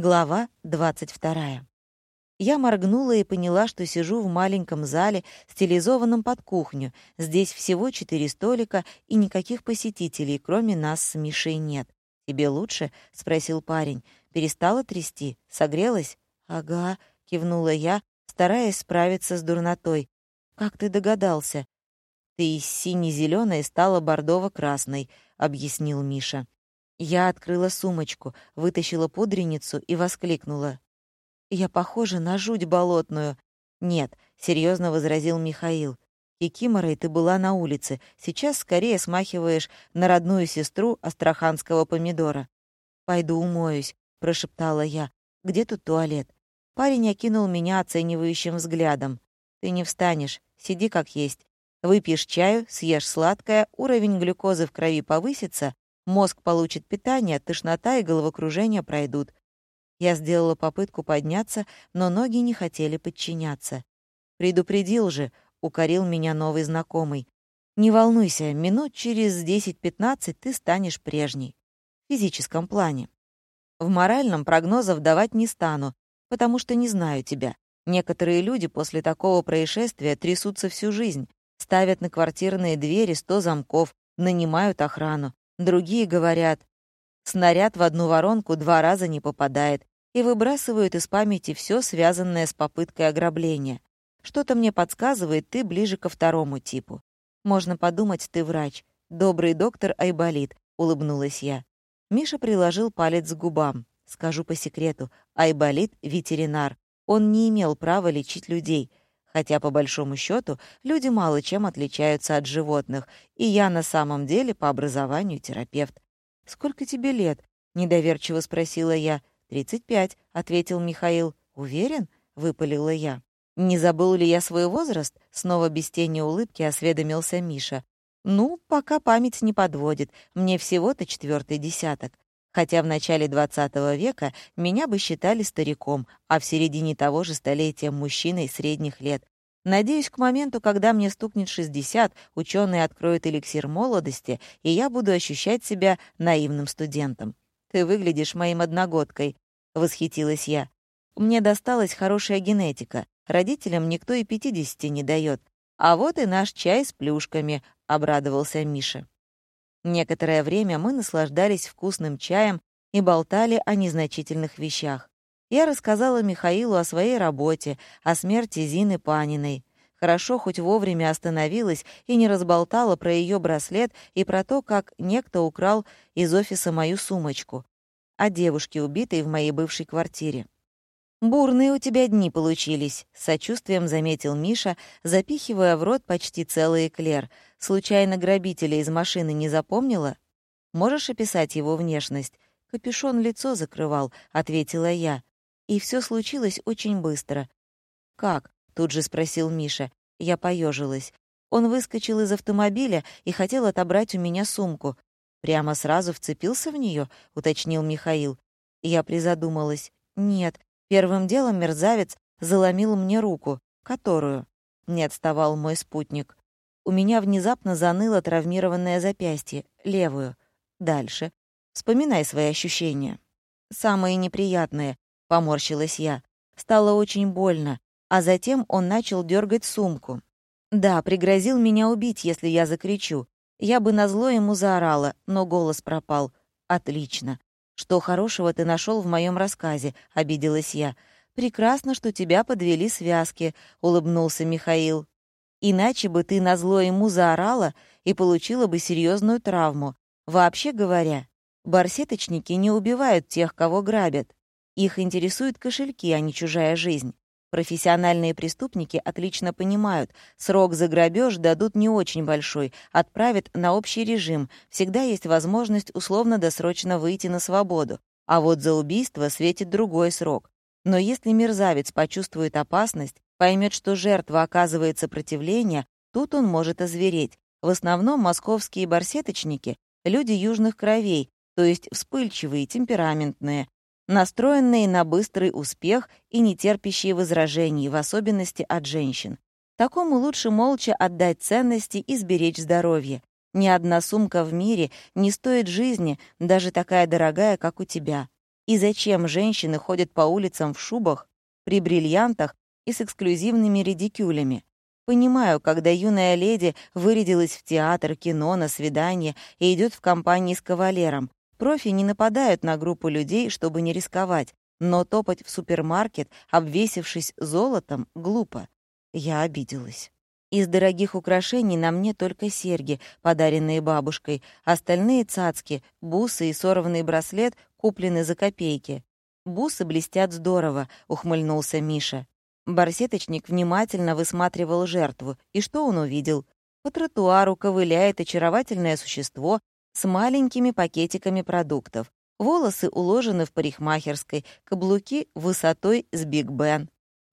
Глава 22. Я моргнула и поняла, что сижу в маленьком зале, стилизованном под кухню. Здесь всего четыре столика и никаких посетителей, кроме нас с Мишей нет. «Тебе лучше?» — спросил парень. «Перестала трясти? Согрелась?» «Ага», — кивнула я, стараясь справиться с дурнотой. «Как ты догадался?» «Ты из сине-зелёной стала бордово-красной», — объяснил Миша. Я открыла сумочку, вытащила пудреницу и воскликнула. «Я похожа на жуть болотную». «Нет», — серьезно возразил Михаил. «Кикиморой ты была на улице. Сейчас скорее смахиваешь на родную сестру астраханского помидора». «Пойду умоюсь», — прошептала я. «Где тут туалет?» Парень окинул меня оценивающим взглядом. «Ты не встанешь. Сиди как есть. Выпьешь чаю, съешь сладкое, уровень глюкозы в крови повысится, Мозг получит питание, тошнота и головокружение пройдут. Я сделала попытку подняться, но ноги не хотели подчиняться. «Предупредил же», — укорил меня новый знакомый. «Не волнуйся, минут через 10-15 ты станешь прежней. В физическом плане. В моральном прогнозов давать не стану, потому что не знаю тебя. Некоторые люди после такого происшествия трясутся всю жизнь, ставят на квартирные двери сто замков, нанимают охрану. Другие говорят, снаряд в одну воронку два раза не попадает и выбрасывают из памяти все, связанное с попыткой ограбления. Что-то мне подсказывает, ты ближе ко второму типу. Можно подумать, ты врач. Добрый доктор Айболит, улыбнулась я. Миша приложил палец к губам. Скажу по секрету, Айболит — ветеринар. Он не имел права лечить людей, хотя, по большому счету, люди мало чем отличаются от животных, и я на самом деле по образованию терапевт. «Сколько тебе лет?» — недоверчиво спросила я. «Тридцать пять», — ответил Михаил. «Уверен?» — выпалила я. «Не забыл ли я свой возраст?» — снова без тени улыбки осведомился Миша. «Ну, пока память не подводит. Мне всего-то четвертый десяток хотя в начале XX века меня бы считали стариком, а в середине того же столетия мужчиной средних лет. Надеюсь, к моменту, когда мне стукнет 60, ученые откроют эликсир молодости, и я буду ощущать себя наивным студентом. «Ты выглядишь моим одногодкой», — восхитилась я. «Мне досталась хорошая генетика. Родителям никто и 50 не дает. А вот и наш чай с плюшками», — обрадовался Миша. Некоторое время мы наслаждались вкусным чаем и болтали о незначительных вещах. Я рассказала Михаилу о своей работе, о смерти Зины Паниной. Хорошо хоть вовремя остановилась и не разболтала про ее браслет и про то, как некто украл из офиса мою сумочку. О девушке, убитой в моей бывшей квартире. «Бурные у тебя дни получились», — сочувствием заметил Миша, запихивая в рот почти целый эклер. «Случайно грабителя из машины не запомнила? Можешь описать его внешность?» «Капюшон лицо закрывал», — ответила я. И все случилось очень быстро. «Как?» — тут же спросил Миша. Я поежилась. Он выскочил из автомобиля и хотел отобрать у меня сумку. «Прямо сразу вцепился в нее, уточнил Михаил. Я призадумалась. «Нет, Первым делом мерзавец заломил мне руку, которую не отставал мой спутник. У меня внезапно заныло травмированное запястье, левую. Дальше. Вспоминай свои ощущения. Самые неприятные, поморщилась я. Стало очень больно, а затем он начал дергать сумку. Да, пригрозил меня убить, если я закричу. Я бы назло ему заорала, но голос пропал. Отлично. «Что хорошего ты нашел в моем рассказе?» — обиделась я. «Прекрасно, что тебя подвели связки», — улыбнулся Михаил. «Иначе бы ты назло ему заорала и получила бы серьезную травму. Вообще говоря, барсеточники не убивают тех, кого грабят. Их интересуют кошельки, а не чужая жизнь. Профессиональные преступники отлично понимают, срок за грабеж дадут не очень большой, отправят на общий режим, всегда есть возможность условно-досрочно выйти на свободу. А вот за убийство светит другой срок. Но если мерзавец почувствует опасность, поймет, что жертва оказывает сопротивление, тут он может озвереть. В основном московские барсеточники — люди южных кровей, то есть вспыльчивые, темпераментные, настроенные на быстрый успех и не терпящие возражений, в особенности от женщин. Такому лучше молча отдать ценности и сберечь здоровье. Ни одна сумка в мире не стоит жизни, даже такая дорогая, как у тебя. И зачем женщины ходят по улицам в шубах, при бриллиантах и с эксклюзивными редикюлями? Понимаю, когда юная леди вырядилась в театр, кино, на свидание и идет в компании с кавалером. Профи не нападают на группу людей, чтобы не рисковать, но топать в супермаркет, обвесившись золотом, глупо. Я обиделась. Из дорогих украшений на мне только серьги, подаренные бабушкой, остальные цацки, бусы и сорванный браслет куплены за копейки. «Бусы блестят здорово», — ухмыльнулся Миша. Барсеточник внимательно высматривал жертву. И что он увидел? По тротуару ковыляет очаровательное существо с маленькими пакетиками продуктов. Волосы уложены в парикмахерской, каблуки высотой с Биг Бен.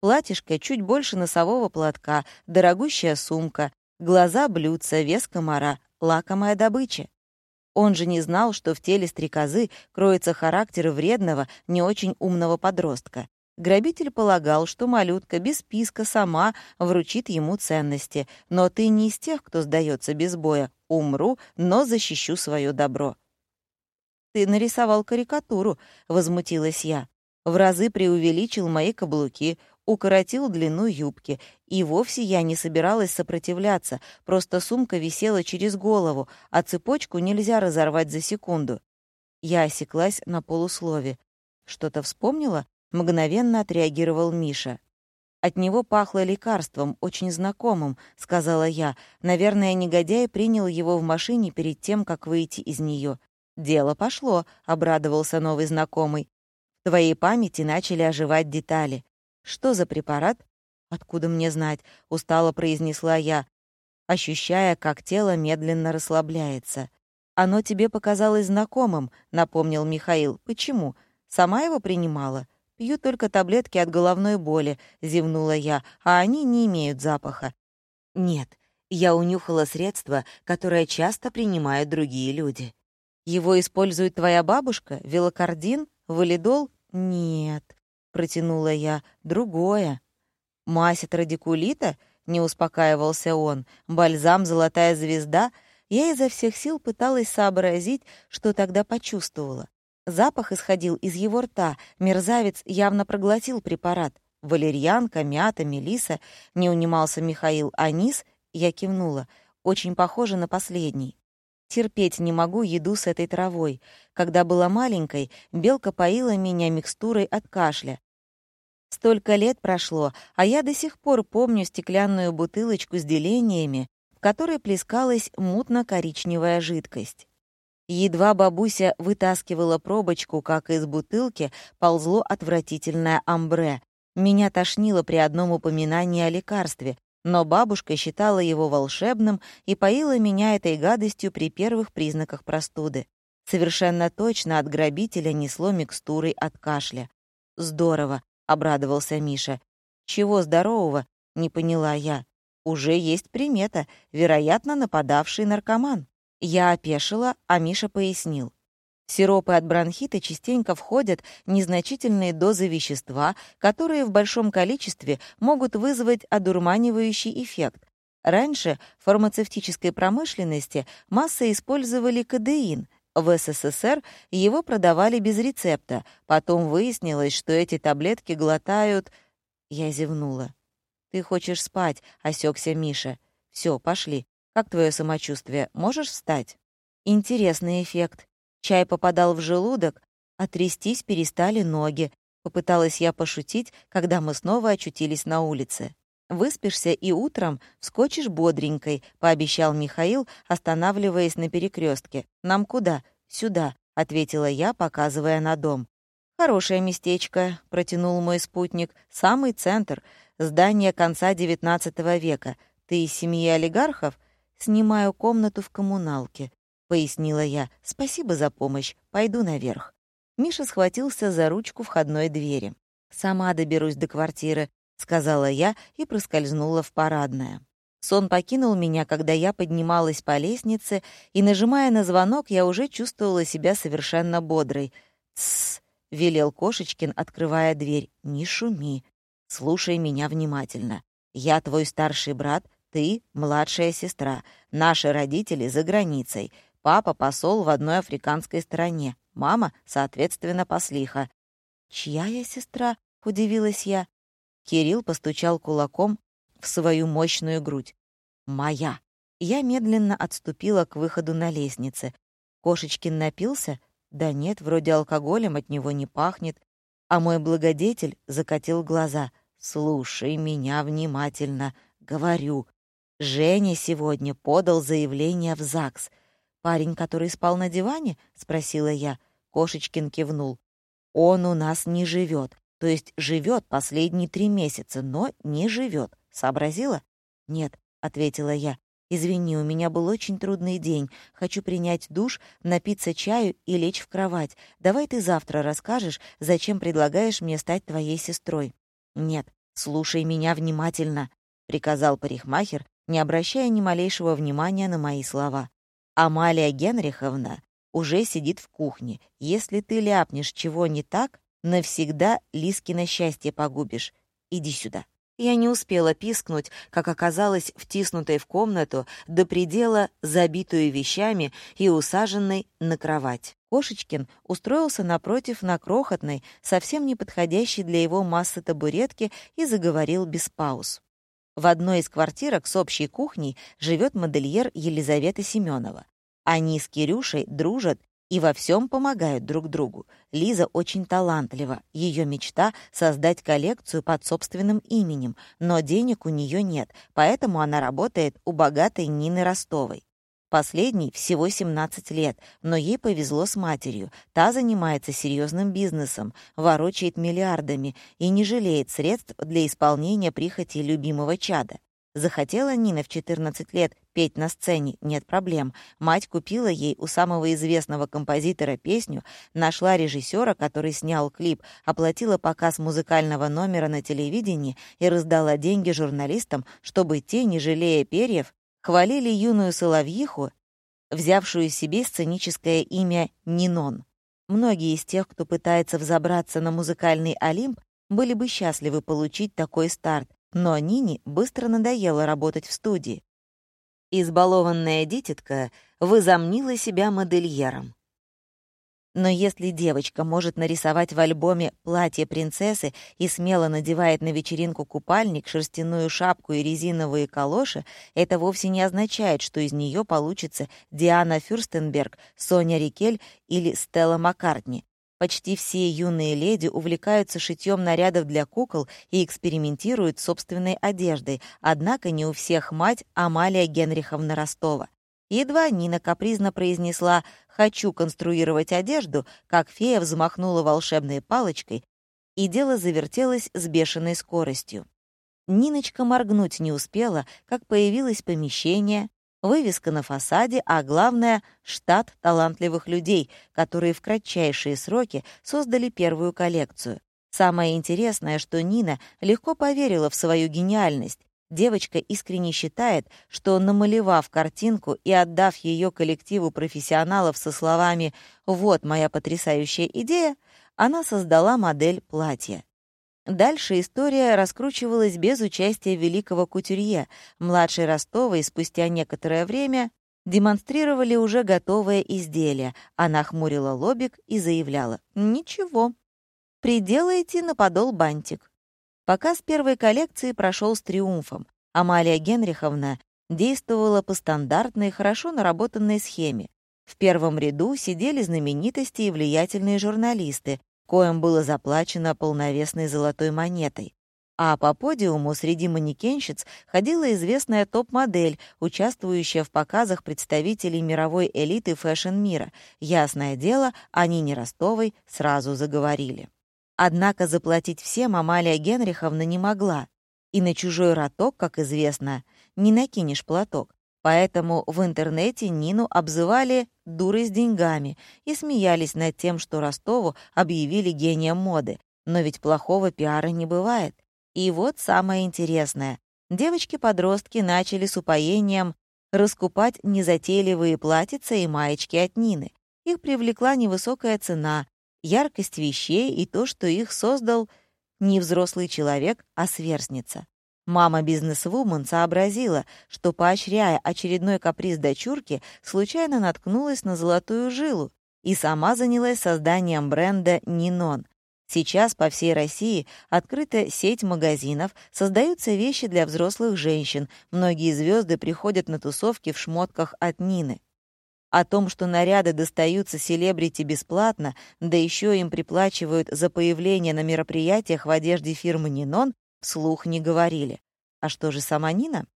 Платьишко чуть больше носового платка, дорогущая сумка, глаза блюдца, вес комара, лакомая добыча. Он же не знал, что в теле стрекозы кроется характер вредного, не очень умного подростка. Грабитель полагал, что малютка без списка сама вручит ему ценности. Но ты не из тех, кто сдается без боя. Умру, но защищу свое добро. «Ты нарисовал карикатуру», — возмутилась я. В разы преувеличил мои каблуки, укоротил длину юбки. И вовсе я не собиралась сопротивляться, просто сумка висела через голову, а цепочку нельзя разорвать за секунду. Я осеклась на полуслове. Что-то вспомнила? Мгновенно отреагировал Миша. «От него пахло лекарством, очень знакомым», — сказала я. «Наверное, негодяй принял его в машине перед тем, как выйти из нее. «Дело пошло», — обрадовался новый знакомый. «В твоей памяти начали оживать детали. Что за препарат?» «Откуда мне знать?» — устало произнесла я, ощущая, как тело медленно расслабляется. «Оно тебе показалось знакомым», — напомнил Михаил. «Почему? Сама его принимала?» «Пью только таблетки от головной боли», — зевнула я, «а они не имеют запаха». «Нет, я унюхала средство, которое часто принимают другие люди». «Его использует твоя бабушка? Велокардин? Валидол?» «Нет», — протянула я, — «другое». «Мазь от радикулита?» — не успокаивался он. «Бальзам «Золотая звезда»?» Я изо всех сил пыталась сообразить, что тогда почувствовала. Запах исходил из его рта, мерзавец явно проглотил препарат. Валерьянка, мята, мелиса, не унимался Михаил, анис, я кивнула, очень похоже на последний. Терпеть не могу еду с этой травой. Когда была маленькой, белка поила меня микстурой от кашля. Столько лет прошло, а я до сих пор помню стеклянную бутылочку с делениями, в которой плескалась мутно-коричневая жидкость. Едва бабуся вытаскивала пробочку, как из бутылки ползло отвратительное амбре. Меня тошнило при одном упоминании о лекарстве, но бабушка считала его волшебным и поила меня этой гадостью при первых признаках простуды. Совершенно точно от грабителя несло микстурой от кашля. «Здорово», — обрадовался Миша. «Чего здорового?» — не поняла я. «Уже есть примета, вероятно, нападавший наркоман». Я опешила, а Миша пояснил. Сиропы от бронхита частенько входят незначительные дозы вещества, которые в большом количестве могут вызвать одурманивающий эффект. Раньше в фармацевтической промышленности массы использовали кадеин. В СССР его продавали без рецепта. Потом выяснилось, что эти таблетки глотают... Я зевнула. «Ты хочешь спать», — осекся Миша. Все, пошли. Как твое самочувствие? Можешь встать?» Интересный эффект. Чай попадал в желудок, а трястись перестали ноги. Попыталась я пошутить, когда мы снова очутились на улице. «Выспишься и утром вскочишь бодренькой», — пообещал Михаил, останавливаясь на перекрестке. «Нам куда?» «Сюда», — ответила я, показывая на дом. «Хорошее местечко», — протянул мой спутник. «Самый центр. Здание конца XIX века. Ты из семьи олигархов?» «Снимаю комнату в коммуналке», — пояснила я. «Спасибо за помощь. Пойду наверх». Миша схватился за ручку входной двери. «Сама доберусь до квартиры», — сказала я и проскользнула в парадное. Сон покинул меня, когда я поднималась по лестнице, и, нажимая на звонок, я уже чувствовала себя совершенно бодрой. «Тссс», — велел Кошечкин, открывая дверь, — «не шуми. Слушай меня внимательно. Я твой старший брат, ты — младшая сестра. Наши родители за границей. Папа — посол в одной африканской стране. мама, соответственно, послиха. «Чья я сестра?» — удивилась я. Кирилл постучал кулаком в свою мощную грудь. «Моя». Я медленно отступила к выходу на лестнице. Кошечкин напился? Да нет, вроде алкоголем от него не пахнет. А мой благодетель закатил глаза. «Слушай меня внимательно. Говорю. Женя сегодня подал заявление в ЗАГС. Парень, который спал на диване?» — спросила я. Кошечкин кивнул. «Он у нас не живет. То есть живет последние три месяца, но не живет. Сообразила?» «Нет», — ответила я. «Извини, у меня был очень трудный день. Хочу принять душ, напиться чаю и лечь в кровать. Давай ты завтра расскажешь, зачем предлагаешь мне стать твоей сестрой». «Нет, слушай меня внимательно», — приказал парикмахер, не обращая ни малейшего внимания на мои слова. «Амалия Генриховна уже сидит в кухне. Если ты ляпнешь чего не так, навсегда Лискино счастье погубишь. Иди сюда». Я не успела пискнуть, как оказалась втиснутой в комнату до предела, забитую вещами и усаженной на кровать. Кошечкин устроился напротив на крохотной, совсем не подходящей для его массы табуретки и заговорил без пауз. В одной из квартирок с общей кухней живет модельер Елизавета Семенова. Они с Кирюшей дружат и во всем помогают друг другу. Лиза очень талантлива. Ее мечта — создать коллекцию под собственным именем, но денег у нее нет, поэтому она работает у богатой Нины Ростовой. Последней всего 17 лет, но ей повезло с матерью. Та занимается серьезным бизнесом, ворочает миллиардами и не жалеет средств для исполнения прихоти любимого чада. Захотела Нина в 14 лет петь на сцене, нет проблем. Мать купила ей у самого известного композитора песню, нашла режиссера, который снял клип, оплатила показ музыкального номера на телевидении и раздала деньги журналистам, чтобы те, не жалея перьев, хвалили юную соловьиху, взявшую себе сценическое имя Нинон. Многие из тех, кто пытается взобраться на музыкальный Олимп, были бы счастливы получить такой старт, но Нине быстро надоело работать в студии. Избалованная дитятка возомнила себя модельером. Но если девочка может нарисовать в альбоме платье принцессы и смело надевает на вечеринку купальник, шерстяную шапку и резиновые калоши, это вовсе не означает, что из нее получится Диана Фюрстенберг, Соня Рикель или Стелла Маккартни. Почти все юные леди увлекаются шитьем нарядов для кукол и экспериментируют с собственной одеждой, однако не у всех мать Амалия Генриховна Ростова. Едва Нина капризно произнесла «хочу конструировать одежду», как фея взмахнула волшебной палочкой, и дело завертелось с бешеной скоростью. Ниночка моргнуть не успела, как появилось помещение, вывеска на фасаде, а главное — штат талантливых людей, которые в кратчайшие сроки создали первую коллекцию. Самое интересное, что Нина легко поверила в свою гениальность. Девочка искренне считает, что, намалевав картинку и отдав ее коллективу профессионалов со словами «Вот моя потрясающая идея», она создала модель платья. Дальше история раскручивалась без участия великого кутюрье. Младший Ростовой спустя некоторое время демонстрировали уже готовое изделие. Она хмурила лобик и заявляла «Ничего, приделайте на подол бантик». Показ первой коллекции прошел с триумфом. Амалия Генриховна действовала по стандартной, хорошо наработанной схеме. В первом ряду сидели знаменитости и влиятельные журналисты, коим было заплачено полновесной золотой монетой. А по подиуму среди манекенщиц ходила известная топ-модель, участвующая в показах представителей мировой элиты фэшн-мира. Ясное дело, они не Ростовой сразу заговорили. Однако заплатить всем Амалия Генриховна не могла. И на чужой роток, как известно, не накинешь платок. Поэтому в интернете Нину обзывали «дурой с деньгами» и смеялись над тем, что Ростову объявили гением моды. Но ведь плохого пиара не бывает. И вот самое интересное. Девочки-подростки начали с упоением раскупать незатейливые платьица и маечки от Нины. Их привлекла невысокая цена, яркость вещей и то, что их создал не взрослый человек, а сверстница. Мама бизнесвумен сообразила, что, поощряя очередной каприз дочурки, случайно наткнулась на золотую жилу. и сама занялась созданием бренда «Нинон». Сейчас по всей России открыта сеть магазинов, создаются вещи для взрослых женщин, многие звезды приходят на тусовки в шмотках от Нины. О том, что наряды достаются селебрити бесплатно, да еще им приплачивают за появление на мероприятиях в одежде фирмы «Нинон», вслух не говорили. А что же сама Нина?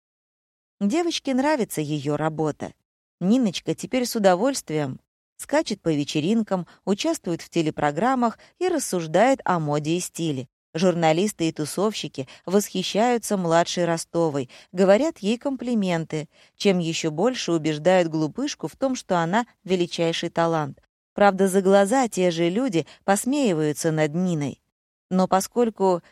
Девочке нравится ее работа. Ниночка теперь с удовольствием скачет по вечеринкам, участвует в телепрограммах и рассуждает о моде и стиле. Журналисты и тусовщики восхищаются младшей Ростовой, говорят ей комплименты, чем еще больше убеждают глупышку в том, что она величайший талант. Правда, за глаза те же люди посмеиваются над Ниной. Но поскольку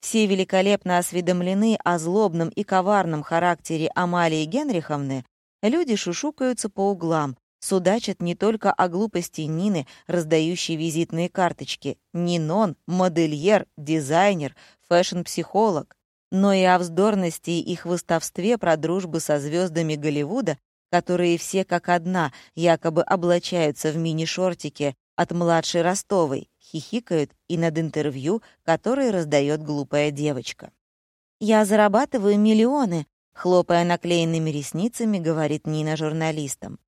все великолепно осведомлены о злобном и коварном характере Амалии Генриховны, люди шушукаются по углам, судачат не только о глупости Нины, раздающей визитные карточки. Нинон — модельер, дизайнер, фэшн-психолог, но и о вздорности и хвостовстве про дружбу со звездами Голливуда, которые все как одна якобы облачаются в мини-шортике от младшей Ростовой, хихикают и над интервью, которое раздает глупая девочка. «Я зарабатываю миллионы», — хлопая наклеенными ресницами, говорит Нина журналистам.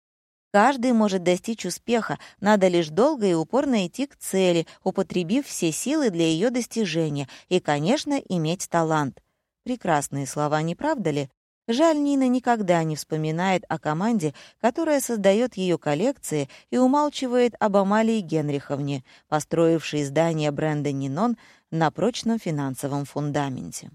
Каждый может достичь успеха, надо лишь долго и упорно идти к цели, употребив все силы для ее достижения и, конечно, иметь талант. Прекрасные слова, не правда ли? Жаль, Нина никогда не вспоминает о команде, которая создает ее коллекции и умалчивает об Амалии Генриховне, построившей здание бренда «Нинон» на прочном финансовом фундаменте.